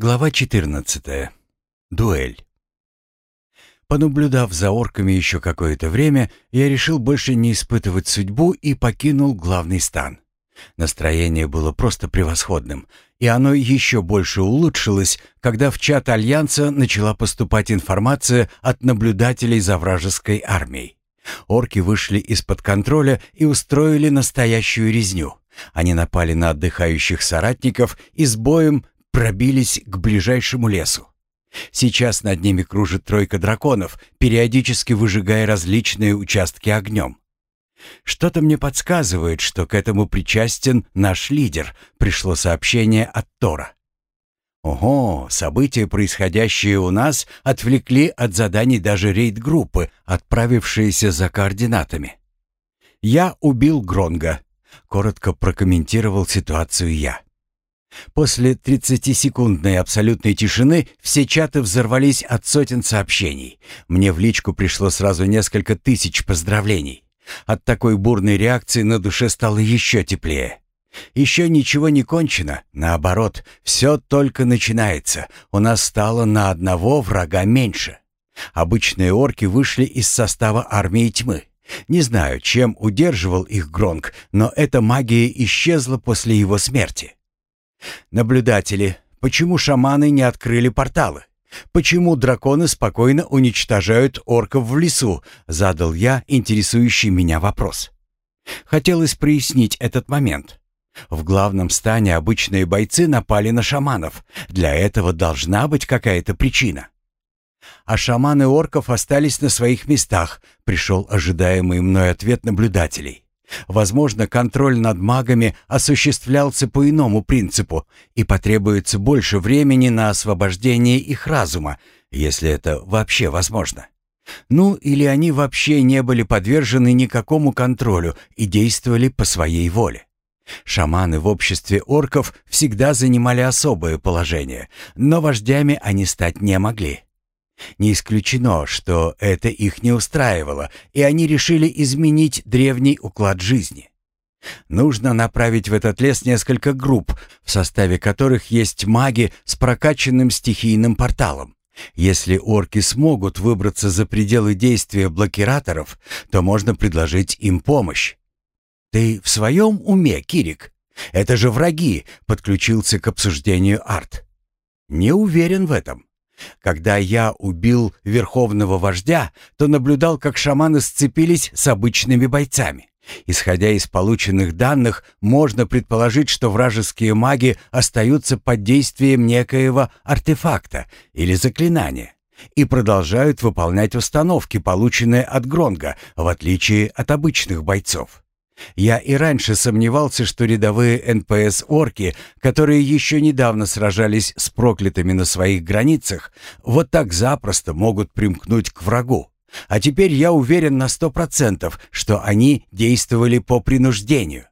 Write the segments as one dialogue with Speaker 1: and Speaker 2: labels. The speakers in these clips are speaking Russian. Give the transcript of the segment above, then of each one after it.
Speaker 1: Глава 14. Дуэль. Понаблюдав за орками еще какое-то время, я решил больше не испытывать судьбу и покинул главный стан. Настроение было просто превосходным, и оно еще больше улучшилось, когда в чат Альянса начала поступать информация от наблюдателей за вражеской армией. Орки вышли из-под контроля и устроили настоящую резню. Они напали на отдыхающих соратников и с боем пробились к ближайшему лесу. Сейчас над ними кружит тройка драконов, периодически выжигая различные участки огнем. Что-то мне подсказывает, что к этому причастен наш лидер, пришло сообщение от Тора. Ого, события, происходящие у нас, отвлекли от заданий даже рейд-группы, отправившиеся за координатами. «Я убил Гронга», — коротко прокомментировал ситуацию я. После 30-секундной абсолютной тишины все чаты взорвались от сотен сообщений. Мне в личку пришло сразу несколько тысяч поздравлений. От такой бурной реакции на душе стало еще теплее. Еще ничего не кончено, наоборот, все только начинается. У нас стало на одного врага меньше. Обычные орки вышли из состава армии тьмы. Не знаю, чем удерживал их Гронк, но эта магия исчезла после его смерти. Наблюдатели, почему шаманы не открыли порталы? Почему драконы спокойно уничтожают орков в лесу? Задал я интересующий меня вопрос. Хотелось прояснить этот момент. В главном стане обычные бойцы напали на шаманов. Для этого должна быть какая-то причина. А шаманы орков остались на своих местах, пришел ожидаемый мной ответ наблюдателей. Возможно, контроль над магами осуществлялся по иному принципу, и потребуется больше времени на освобождение их разума, если это вообще возможно. Ну, или они вообще не были подвержены никакому контролю и действовали по своей воле. Шаманы в обществе орков всегда занимали особое положение, но вождями они стать не могли. Не исключено, что это их не устраивало, и они решили изменить древний уклад жизни. Нужно направить в этот лес несколько групп, в составе которых есть маги с прокачанным стихийным порталом. Если орки смогут выбраться за пределы действия блокираторов, то можно предложить им помощь. «Ты в своем уме, Кирик? Это же враги!» — подключился к обсуждению Арт. «Не уверен в этом. Когда я убил верховного вождя, то наблюдал, как шаманы сцепились с обычными бойцами. Исходя из полученных данных, можно предположить, что вражеские маги остаются под действием некоего артефакта или заклинания и продолжают выполнять установки, полученные от Гронга, в отличие от обычных бойцов. Я и раньше сомневался, что рядовые НПС-орки, которые еще недавно сражались с проклятыми на своих границах, вот так запросто могут примкнуть к врагу. А теперь я уверен на сто процентов, что они действовали по принуждению.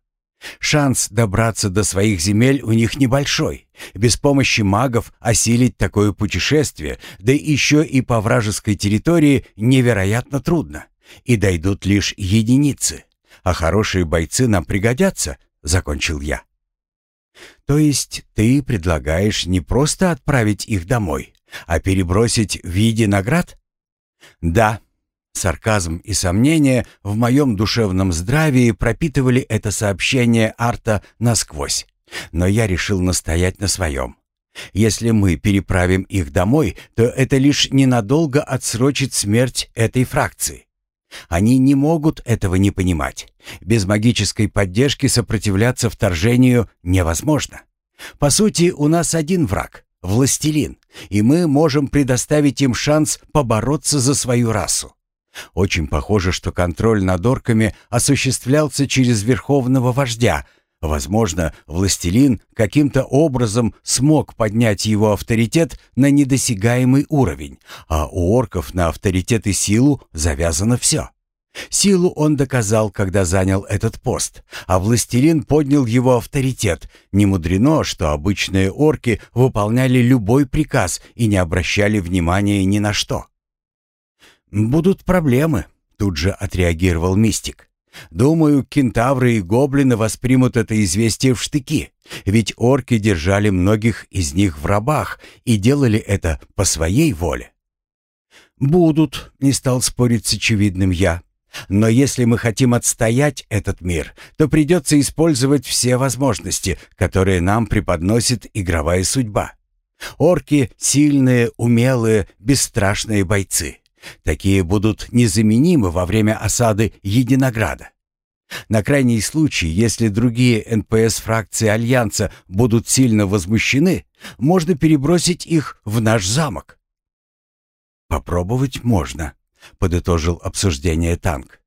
Speaker 1: Шанс добраться до своих земель у них небольшой. Без помощи магов осилить такое путешествие, да еще и по вражеской территории, невероятно трудно. И дойдут лишь единицы а хорошие бойцы нам пригодятся», — закончил я. «То есть ты предлагаешь не просто отправить их домой, а перебросить в виде наград?» «Да». Сарказм и сомнения в моем душевном здравии пропитывали это сообщение Арта насквозь. Но я решил настоять на своем. Если мы переправим их домой, то это лишь ненадолго отсрочит смерть этой фракции. Они не могут этого не понимать. Без магической поддержки сопротивляться вторжению невозможно. По сути, у нас один враг — властелин, и мы можем предоставить им шанс побороться за свою расу. Очень похоже, что контроль над орками осуществлялся через верховного вождя, Возможно, властелин каким-то образом смог поднять его авторитет на недосягаемый уровень, а у орков на авторитет и силу завязано все. Силу он доказал, когда занял этот пост, а властелин поднял его авторитет. Не мудрено, что обычные орки выполняли любой приказ и не обращали внимания ни на что. «Будут проблемы», — тут же отреагировал мистик. Думаю, кентавры и гоблины воспримут это известие в штыки, ведь орки держали многих из них в рабах и делали это по своей воле. «Будут», — не стал спорить с очевидным я. «Но если мы хотим отстоять этот мир, то придется использовать все возможности, которые нам преподносит игровая судьба. Орки — сильные, умелые, бесстрашные бойцы. Такие будут незаменимы во время осады Единограда. На крайний случай, если другие НПС-фракции Альянса будут сильно возмущены, можно перебросить их в наш замок. «Попробовать можно», — подытожил обсуждение танк.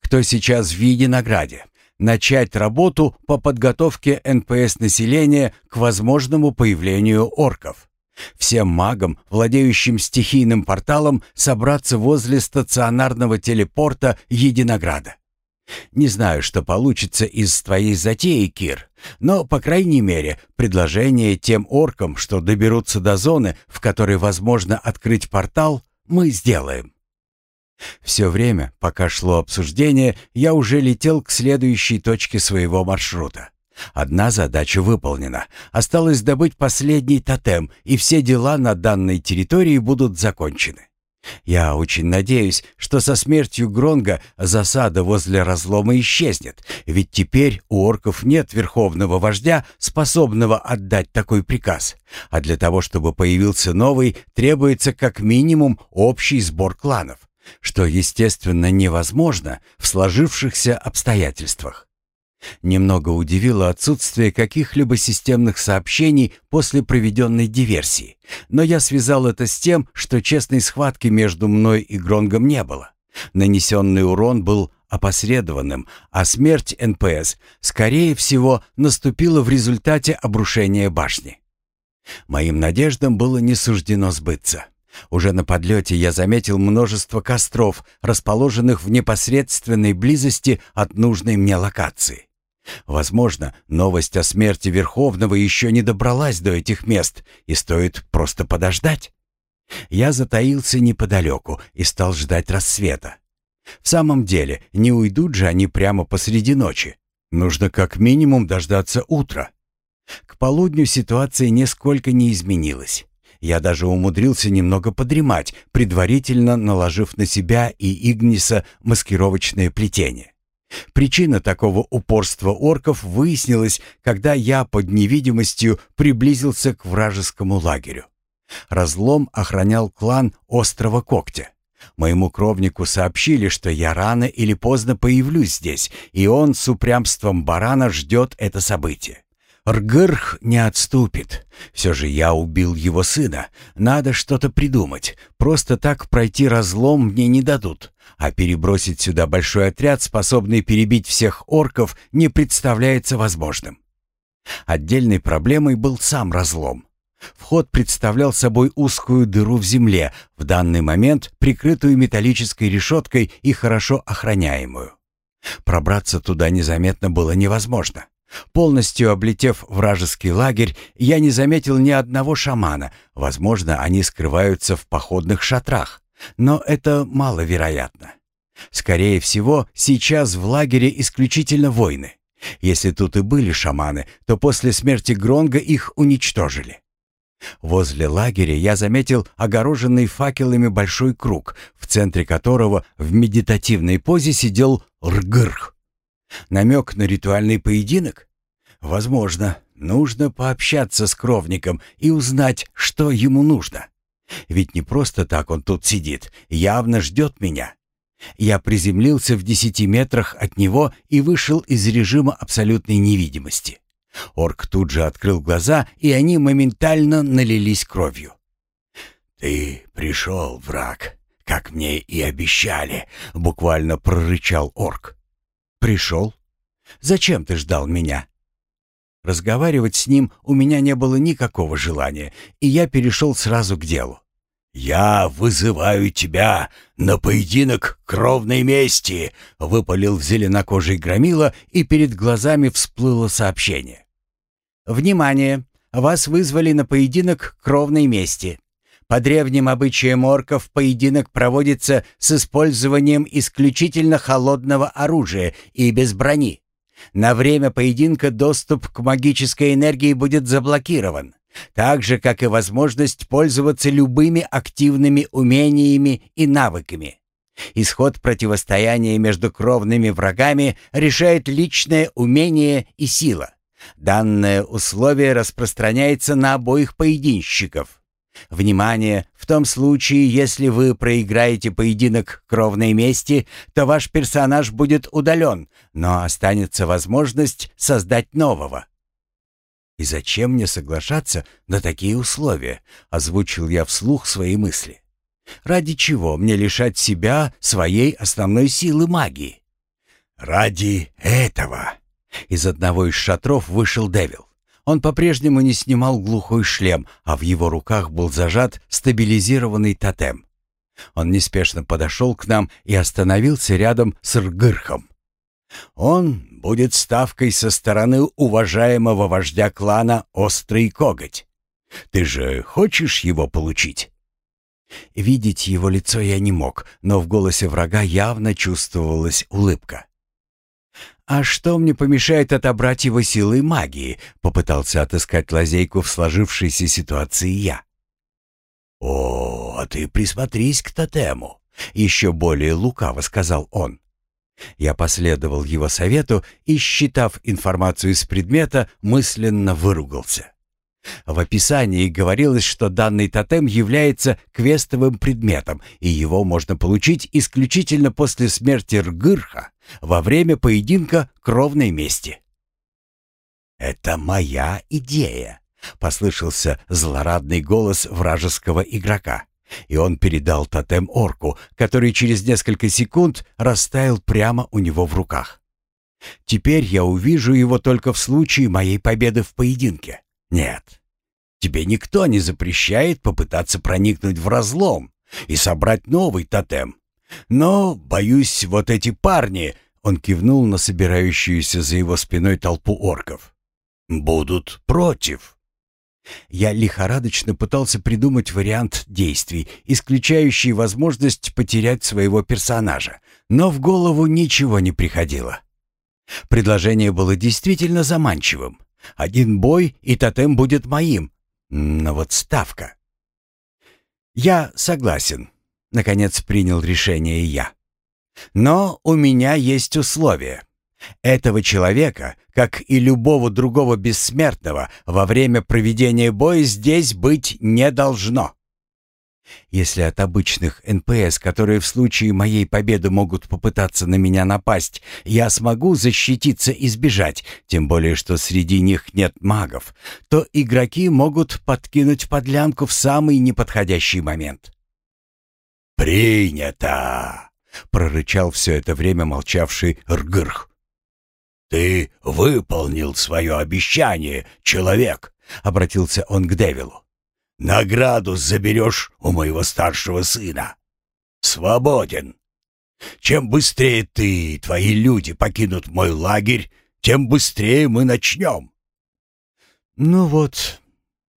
Speaker 1: «Кто сейчас в Единограде? Начать работу по подготовке НПС-населения к возможному появлению орков. Всем магам, владеющим стихийным порталом, собраться возле стационарного телепорта Единограда. Не знаю, что получится из твоей затеи, Кир, но, по крайней мере, предложение тем оркам, что доберутся до зоны, в которой возможно открыть портал, мы сделаем. Все время, пока шло обсуждение, я уже летел к следующей точке своего маршрута. Одна задача выполнена. Осталось добыть последний тотем, и все дела на данной территории будут закончены. Я очень надеюсь, что со смертью Гронга засада возле разлома исчезнет, ведь теперь у орков нет верховного вождя, способного отдать такой приказ. А для того, чтобы появился новый, требуется как минимум общий сбор кланов, что, естественно, невозможно в сложившихся обстоятельствах. Немного удивило отсутствие каких-либо системных сообщений после проведенной диверсии, но я связал это с тем, что честной схватки между мной и Гронгом не было. Нанесенный урон был опосредованным, а смерть НПС, скорее всего, наступила в результате обрушения башни. Моим надеждам было не суждено сбыться. Уже на подлете я заметил множество костров, расположенных в непосредственной близости от нужной мне локации. Возможно, новость о смерти Верховного еще не добралась до этих мест, и стоит просто подождать. Я затаился неподалеку и стал ждать рассвета. В самом деле, не уйдут же они прямо посреди ночи. Нужно как минимум дождаться утра. К полудню ситуация нисколько не изменилась. Я даже умудрился немного подремать, предварительно наложив на себя и Игниса маскировочное плетение. Причина такого упорства орков выяснилась, когда я под невидимостью приблизился к вражескому лагерю. Разлом охранял клан Острого Когтя. Моему кровнику сообщили, что я рано или поздно появлюсь здесь, и он с упрямством барана ждет это событие. Ргырх не отступит. Все же я убил его сына. Надо что-то придумать. Просто так пройти разлом мне не дадут. А перебросить сюда большой отряд, способный перебить всех орков, не представляется возможным. Отдельной проблемой был сам разлом. Вход представлял собой узкую дыру в земле, в данный момент прикрытую металлической решеткой и хорошо охраняемую. Пробраться туда незаметно было невозможно. Полностью облетев вражеский лагерь, я не заметил ни одного шамана. Возможно, они скрываются в походных шатрах. Но это маловероятно. Скорее всего, сейчас в лагере исключительно войны. Если тут и были шаманы, то после смерти Гронга их уничтожили. Возле лагеря я заметил огороженный факелами большой круг, в центре которого в медитативной позе сидел Ргырх. Намек на ритуальный поединок? Возможно, нужно пообщаться с кровником и узнать, что ему нужно. Ведь не просто так он тут сидит, явно ждет меня. Я приземлился в десяти метрах от него и вышел из режима абсолютной невидимости. Орк тут же открыл глаза, и они моментально налились кровью. «Ты пришел, враг, как мне и обещали», — буквально прорычал орк. «Пришел? Зачем ты ждал меня?» Разговаривать с ним у меня не было никакого желания, и я перешел сразу к делу. «Я вызываю тебя на поединок кровной мести!» — выпалил зеленокожий громила, и перед глазами всплыло сообщение. «Внимание! Вас вызвали на поединок кровной мести. По древним обычаям орков поединок проводится с использованием исключительно холодного оружия и без брони. На время поединка доступ к магической энергии будет заблокирован, так же, как и возможность пользоваться любыми активными умениями и навыками. Исход противостояния между кровными врагами решает личное умение и сила. Данное условие распространяется на обоих поединщиков. Внимание! В том случае, если вы проиграете поединок кровной мести, то ваш персонаж будет удален, но останется возможность создать нового. «И зачем мне соглашаться на такие условия?» — озвучил я вслух свои мысли. «Ради чего мне лишать себя своей основной силы магии?» «Ради этого!» Из одного из шатров вышел Девил. Он по-прежнему не снимал глухой шлем, а в его руках был зажат стабилизированный тотем. Он неспешно подошел к нам и остановился рядом с Ргырхом. «Он будет ставкой со стороны уважаемого вождя клана Острый Коготь. Ты же хочешь его получить?» Видеть его лицо я не мог, но в голосе врага явно чувствовалась улыбка. «А что мне помешает отобрать его силой магии?» — попытался отыскать лазейку в сложившейся ситуации я. «О, а ты присмотрись к тотему!» — еще более лукаво сказал он. Я последовал его совету и, считав информацию из предмета, мысленно выругался. В описании говорилось, что данный тотем является квестовым предметом, и его можно получить исключительно после смерти Ргырха во время поединка кровной мести. «Это моя идея», — послышался злорадный голос вражеского игрока, и он передал тотем орку, который через несколько секунд растаял прямо у него в руках. «Теперь я увижу его только в случае моей победы в поединке». Нет. Тебе никто не запрещает попытаться проникнуть в разлом и собрать новый тотем. Но, боюсь, вот эти парни, он кивнул на собирающуюся за его спиной толпу орков, будут против. Я лихорадочно пытался придумать вариант действий, исключающий возможность потерять своего персонажа, но в голову ничего не приходило. Предложение было действительно заманчивым. Один бой, и тотем будет моим. Но вот ставка. Я согласен. Наконец принял решение я. Но у меня есть условия. Этого человека, как и любого другого бессмертного, во время проведения боя здесь быть не должно. Если от обычных НПС, которые в случае моей победы могут попытаться на меня напасть, я смогу защититься и сбежать, тем более что среди них нет магов, то игроки могут подкинуть подлянку в самый неподходящий момент. «Принято!» — прорычал все это время молчавший Ргырх. «Ты выполнил свое обещание, человек!» — обратился он к Девилу. Награду заберешь у моего старшего сына. Свободен. Чем быстрее ты и твои люди покинут мой лагерь, тем быстрее мы начнем. Ну вот,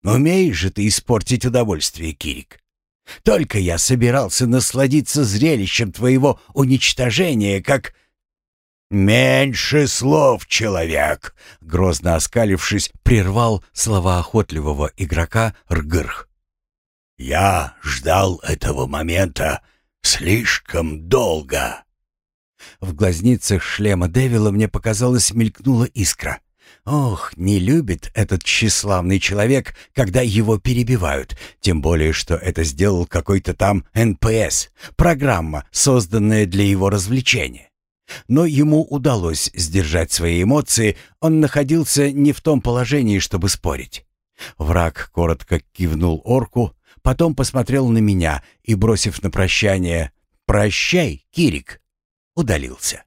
Speaker 1: умеешь же ты испортить удовольствие, Кирик. Только я собирался насладиться зрелищем твоего уничтожения, как «Меньше слов, человек!» — грозно оскалившись, прервал слова охотливого игрока Ргырх. «Я ждал этого момента слишком долго!» В глазницах шлема Девила мне показалось мелькнула искра. Ох, не любит этот тщеславный человек, когда его перебивают, тем более, что это сделал какой-то там НПС, программа, созданная для его развлечения. Но ему удалось сдержать свои эмоции, он находился не в том положении, чтобы спорить. Враг коротко кивнул орку, потом посмотрел на меня и, бросив на прощание «Прощай, Кирик!», удалился.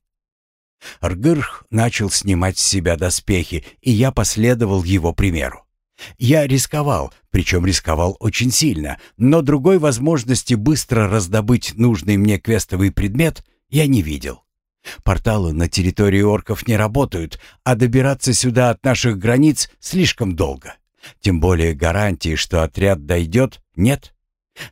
Speaker 1: Аргырх начал снимать с себя доспехи, и я последовал его примеру. Я рисковал, причем рисковал очень сильно, но другой возможности быстро раздобыть нужный мне квестовый предмет я не видел. Порталы на территории орков не работают, а добираться сюда от наших границ слишком долго. Тем более гарантии, что отряд дойдет, нет.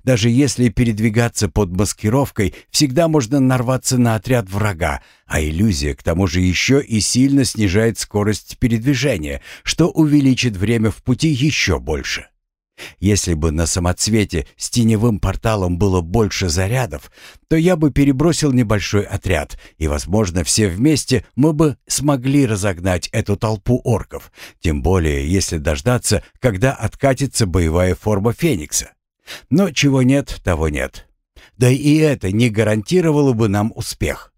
Speaker 1: Даже если передвигаться под маскировкой, всегда можно нарваться на отряд врага, а иллюзия к тому же еще и сильно снижает скорость передвижения, что увеличит время в пути еще больше. Если бы на самоцвете с теневым порталом было больше зарядов, то я бы перебросил небольшой отряд, и, возможно, все вместе мы бы смогли разогнать эту толпу орков, тем более если дождаться, когда откатится боевая форма Феникса. Но чего нет, того нет. Да и это не гарантировало бы нам успех.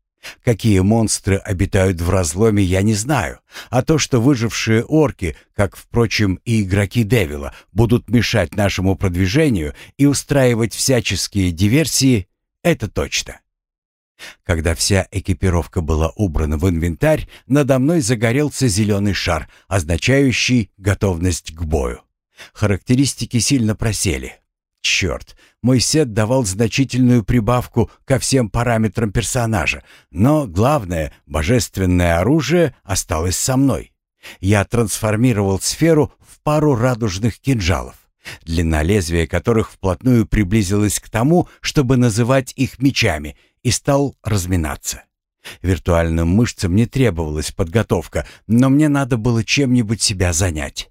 Speaker 1: Какие монстры обитают в разломе, я не знаю. А то, что выжившие орки, как, впрочем, и игроки Девила, будут мешать нашему продвижению и устраивать всяческие диверсии, это точно. Когда вся экипировка была убрана в инвентарь, надо мной загорелся зеленый шар, означающий готовность к бою. Характеристики сильно просели. Черт, мой сет давал значительную прибавку ко всем параметрам персонажа, но главное, божественное оружие осталось со мной. Я трансформировал сферу в пару радужных кинжалов, длина лезвия которых вплотную приблизилась к тому, чтобы называть их мечами, и стал разминаться. Виртуальным мышцам не требовалась подготовка, но мне надо было чем-нибудь себя занять.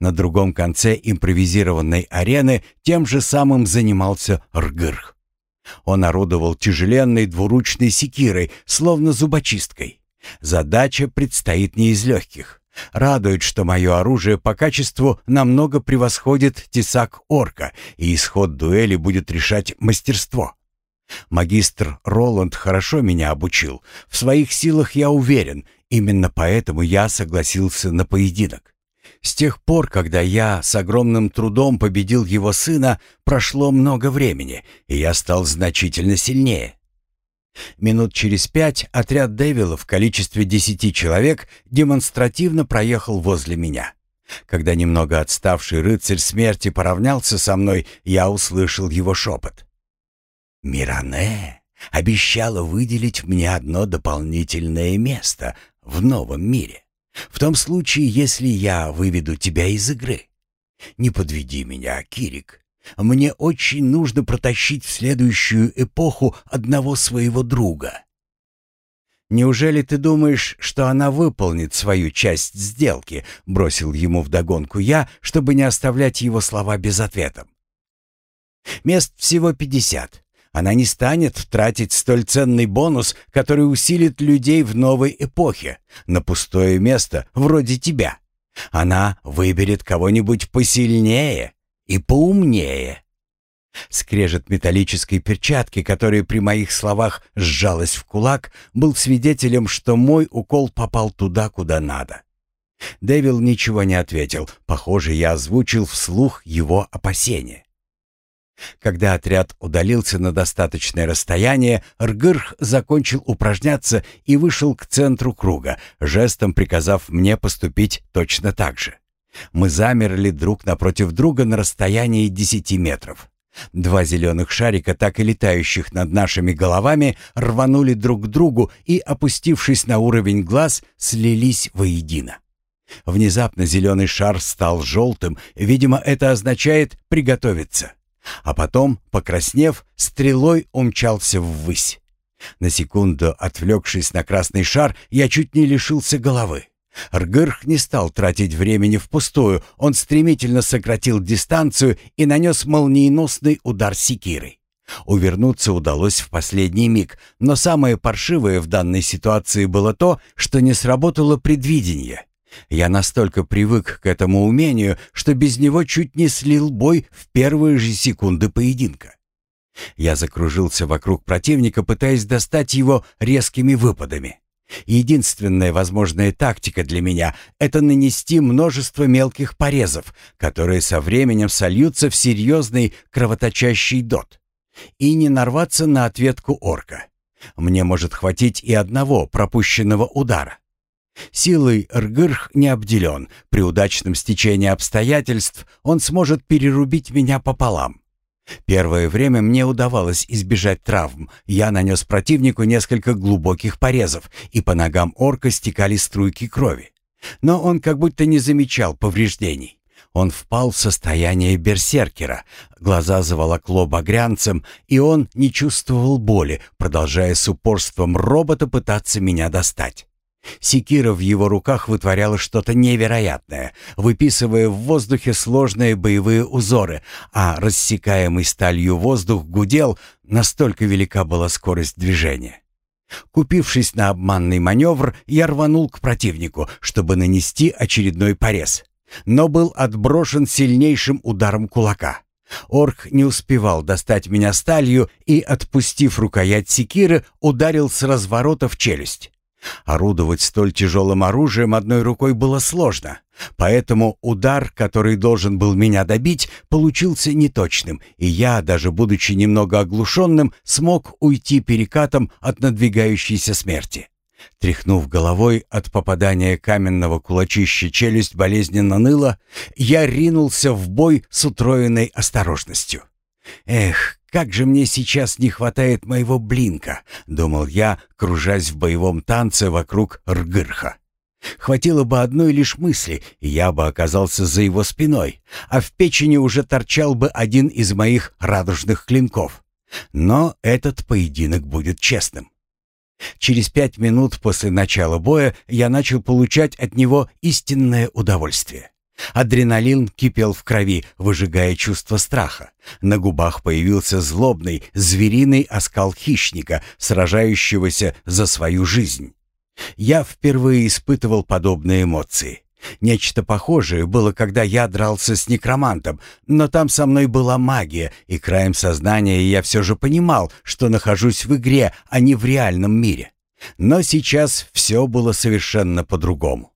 Speaker 1: На другом конце импровизированной арены тем же самым занимался Ргырх. Он орудовал тяжеленной двуручной секирой, словно зубочисткой. Задача предстоит не из легких. Радует, что мое оружие по качеству намного превосходит тесак орка, и исход дуэли будет решать мастерство. Магистр Роланд хорошо меня обучил. В своих силах я уверен, именно поэтому я согласился на поединок. С тех пор, когда я с огромным трудом победил его сына, прошло много времени, и я стал значительно сильнее. Минут через пять отряд Дэвила в количестве десяти человек демонстративно проехал возле меня. Когда немного отставший рыцарь смерти поравнялся со мной, я услышал его шепот. «Миране обещала выделить мне одно дополнительное место в новом мире. В том случае, если я выведу тебя из игры. Не подведи меня, Кирик. Мне очень нужно протащить в следующую эпоху одного своего друга. Неужели ты думаешь, что она выполнит свою часть сделки? Бросил ему вдогонку я, чтобы не оставлять его слова без ответа. Мест всего пятьдесят. Она не станет тратить столь ценный бонус, который усилит людей в новой эпохе, на пустое место вроде тебя. Она выберет кого-нибудь посильнее и поумнее. Скрежет металлической перчатки, которая при моих словах сжалась в кулак, был свидетелем, что мой укол попал туда, куда надо. Дэвил ничего не ответил. Похоже, я озвучил вслух его опасения. Когда отряд удалился на достаточное расстояние, Ргырх закончил упражняться и вышел к центру круга, жестом приказав мне поступить точно так же. Мы замерли друг напротив друга на расстоянии десяти метров. Два зеленых шарика, так и летающих над нашими головами, рванули друг к другу и, опустившись на уровень глаз, слились воедино. Внезапно зеленый шар стал желтым, видимо, это означает «приготовиться». А потом, покраснев, стрелой умчался ввысь. На секунду, отвлекшись на красный шар, я чуть не лишился головы. Ргырх не стал тратить времени впустую, он стремительно сократил дистанцию и нанес молниеносный удар секирой. Увернуться удалось в последний миг, но самое паршивое в данной ситуации было то, что не сработало предвидение. Я настолько привык к этому умению, что без него чуть не слил бой в первые же секунды поединка. Я закружился вокруг противника, пытаясь достать его резкими выпадами. Единственная возможная тактика для меня — это нанести множество мелких порезов, которые со временем сольются в серьезный кровоточащий дот. И не нарваться на ответку орка. Мне может хватить и одного пропущенного удара. Силой Ргырх не обделен. При удачном стечении обстоятельств он сможет перерубить меня пополам. Первое время мне удавалось избежать травм. Я нанес противнику несколько глубоких порезов, и по ногам орка стекали струйки крови. Но он как будто не замечал повреждений. Он впал в состояние берсеркера, глаза заволокло багрянцем, и он не чувствовал боли, продолжая с упорством робота пытаться меня достать. Секира в его руках вытворяла что-то невероятное, выписывая в воздухе сложные боевые узоры, а рассекаемый сталью воздух гудел, настолько велика была скорость движения. Купившись на обманный маневр, я рванул к противнику, чтобы нанести очередной порез, но был отброшен сильнейшим ударом кулака. Орк не успевал достать меня сталью и, отпустив рукоять секиры, ударил с разворота в челюсть. Орудовать столь тяжелым оружием одной рукой было сложно, поэтому удар, который должен был меня добить, получился неточным, и я, даже будучи немного оглушенным, смог уйти перекатом от надвигающейся смерти. Тряхнув головой от попадания каменного кулачища челюсть болезненно ныла, я ринулся в бой с утроенной осторожностью. Эх, как же мне сейчас не хватает моего блинка, думал я, кружась в боевом танце вокруг Ргырха. Хватило бы одной лишь мысли, и я бы оказался за его спиной, а в печени уже торчал бы один из моих радужных клинков. Но этот поединок будет честным. Через пять минут после начала боя я начал получать от него истинное удовольствие. Адреналин кипел в крови, выжигая чувство страха. На губах появился злобный, звериный оскал хищника, сражающегося за свою жизнь. Я впервые испытывал подобные эмоции. Нечто похожее было, когда я дрался с некромантом, но там со мной была магия, и краем сознания я все же понимал, что нахожусь в игре, а не в реальном мире. Но сейчас все было совершенно по-другому.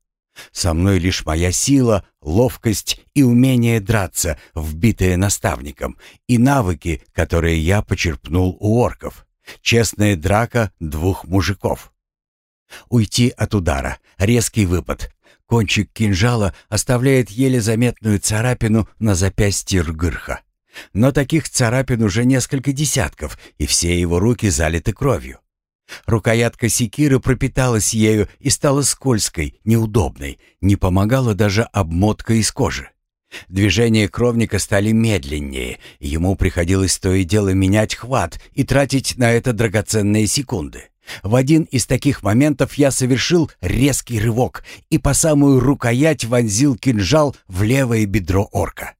Speaker 1: Со мной лишь моя сила, ловкость и умение драться, вбитые наставником, и навыки, которые я почерпнул у орков. Честная драка двух мужиков. Уйти от удара, резкий выпад. Кончик кинжала оставляет еле заметную царапину на запястье Ргырха. Но таких царапин уже несколько десятков, и все его руки залиты кровью. Рукоятка секиры пропиталась ею и стала скользкой, неудобной, не помогала даже обмотка из кожи. Движения кровника стали медленнее, ему приходилось то и дело менять хват и тратить на это драгоценные секунды. В один из таких моментов я совершил резкий рывок и по самую рукоять вонзил кинжал в левое бедро орка.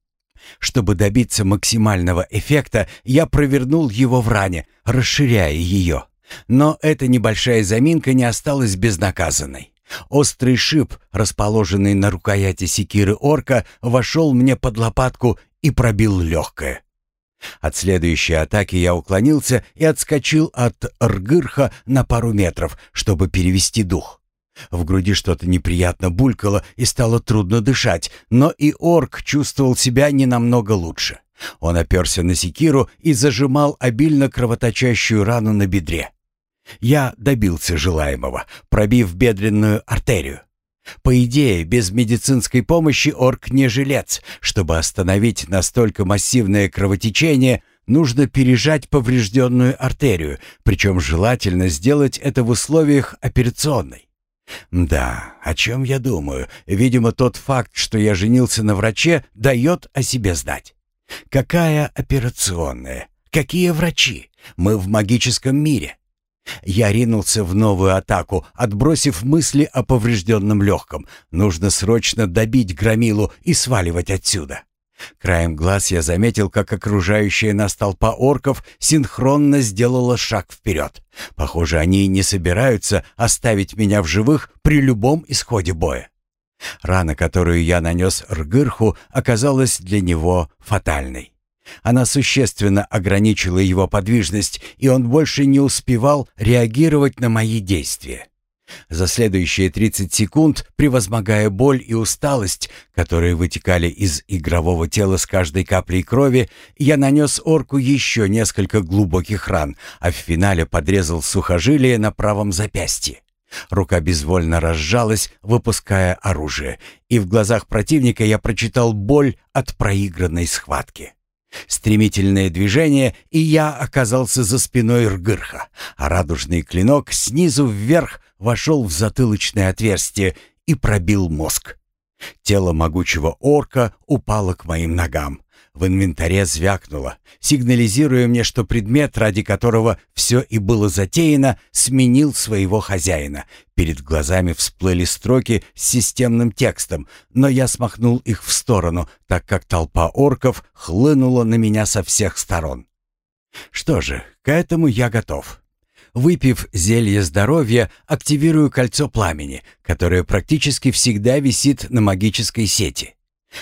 Speaker 1: Чтобы добиться максимального эффекта, я провернул его в ране, расширяя ее. Но эта небольшая заминка не осталась безнаказанной. Острый шип, расположенный на рукояти секиры орка, вошел мне под лопатку и пробил легкое. От следующей атаки я уклонился и отскочил от Ргырха на пару метров, чтобы перевести дух. В груди что-то неприятно булькало и стало трудно дышать, но и орк чувствовал себя не намного лучше. Он оперся на секиру и зажимал обильно кровоточащую рану на бедре. Я добился желаемого, пробив бедренную артерию. По идее, без медицинской помощи орк не жилец. Чтобы остановить настолько массивное кровотечение, нужно пережать поврежденную артерию, причем желательно сделать это в условиях операционной. Да, о чем я думаю? Видимо, тот факт, что я женился на враче, дает о себе знать. Какая операционная? Какие врачи? Мы в магическом мире. Я ринулся в новую атаку, отбросив мысли о поврежденном легком. Нужно срочно добить громилу и сваливать отсюда. Краем глаз я заметил, как окружающая нас толпа орков синхронно сделала шаг вперед. Похоже, они не собираются оставить меня в живых при любом исходе боя. Рана, которую я нанес Ргырху, оказалась для него фатальной. Она существенно ограничила его подвижность, и он больше не успевал реагировать на мои действия. За следующие 30 секунд, превозмогая боль и усталость, которые вытекали из игрового тела с каждой каплей крови, я нанес орку еще несколько глубоких ран, а в финале подрезал сухожилие на правом запястье. Рука безвольно разжалась, выпуская оружие, и в глазах противника я прочитал боль от проигранной схватки. Стремительное движение, и я оказался за спиной Ргырха, а радужный клинок снизу вверх вошел в затылочное отверстие и пробил мозг. Тело могучего орка упало к моим ногам. В инвентаре звякнуло, сигнализируя мне, что предмет, ради которого все и было затеяно, сменил своего хозяина. Перед глазами всплыли строки с системным текстом, но я смахнул их в сторону, так как толпа орков хлынула на меня со всех сторон. Что же, к этому я готов. Выпив зелье здоровья, активирую кольцо пламени, которое практически всегда висит на магической сети.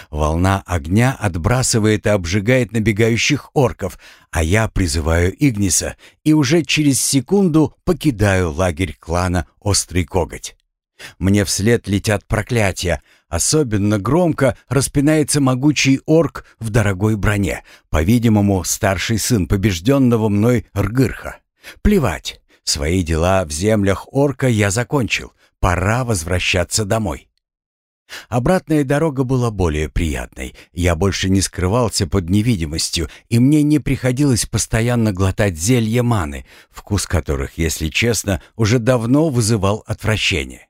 Speaker 1: Волна огня отбрасывает и обжигает набегающих орков, а я призываю Игниса и уже через секунду покидаю лагерь клана Острый Коготь. Мне вслед летят проклятия, особенно громко распинается могучий орк в дорогой броне, по-видимому, старший сын побежденного мной Ргырха. Плевать, свои дела в землях орка я закончил, пора возвращаться домой. Обратная дорога была более приятной. Я больше не скрывался под невидимостью, и мне не приходилось постоянно глотать зелья маны, вкус которых, если честно, уже давно вызывал отвращение.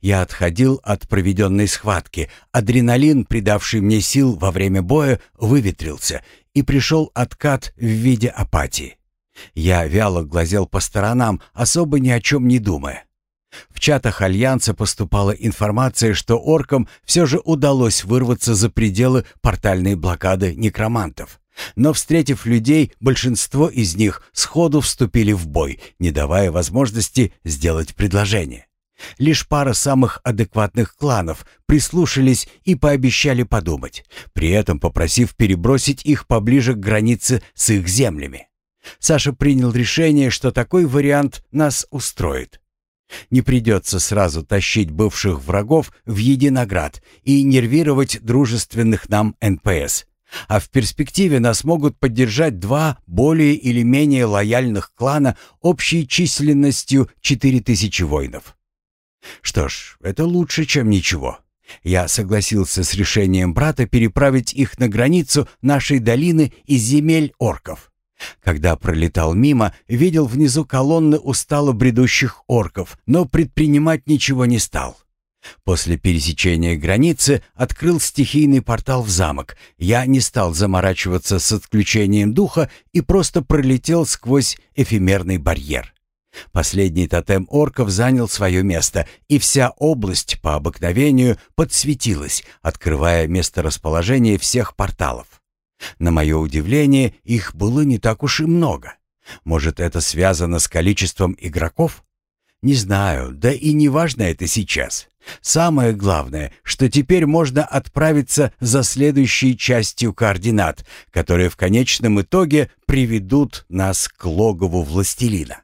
Speaker 1: Я отходил от проведенной схватки, адреналин, придавший мне сил во время боя, выветрился, и пришел откат в виде апатии. Я вяло глазел по сторонам, особо ни о чем не думая. В чатах Альянса поступала информация, что оркам все же удалось вырваться за пределы портальной блокады некромантов. Но, встретив людей, большинство из них сходу вступили в бой, не давая возможности сделать предложение. Лишь пара самых адекватных кланов прислушались и пообещали подумать, при этом попросив перебросить их поближе к границе с их землями. Саша принял решение, что такой вариант нас устроит. Не придется сразу тащить бывших врагов в Единоград и нервировать дружественных нам НПС. А в перспективе нас могут поддержать два более или менее лояльных клана общей численностью 4000 воинов. Что ж, это лучше, чем ничего. Я согласился с решением брата переправить их на границу нашей долины из земель орков. Когда пролетал мимо, видел внизу колонны устало бредущих орков, но предпринимать ничего не стал. После пересечения границы открыл стихийный портал в замок. Я не стал заморачиваться с отключением духа и просто пролетел сквозь эфемерный барьер. Последний тотем орков занял свое место, и вся область по обыкновению подсветилась, открывая месторасположение всех порталов. На мое удивление, их было не так уж и много. Может, это связано с количеством игроков? Не знаю, да и не важно это сейчас. Самое главное, что теперь можно отправиться за следующей частью координат, которые в конечном итоге приведут нас к логову властелина.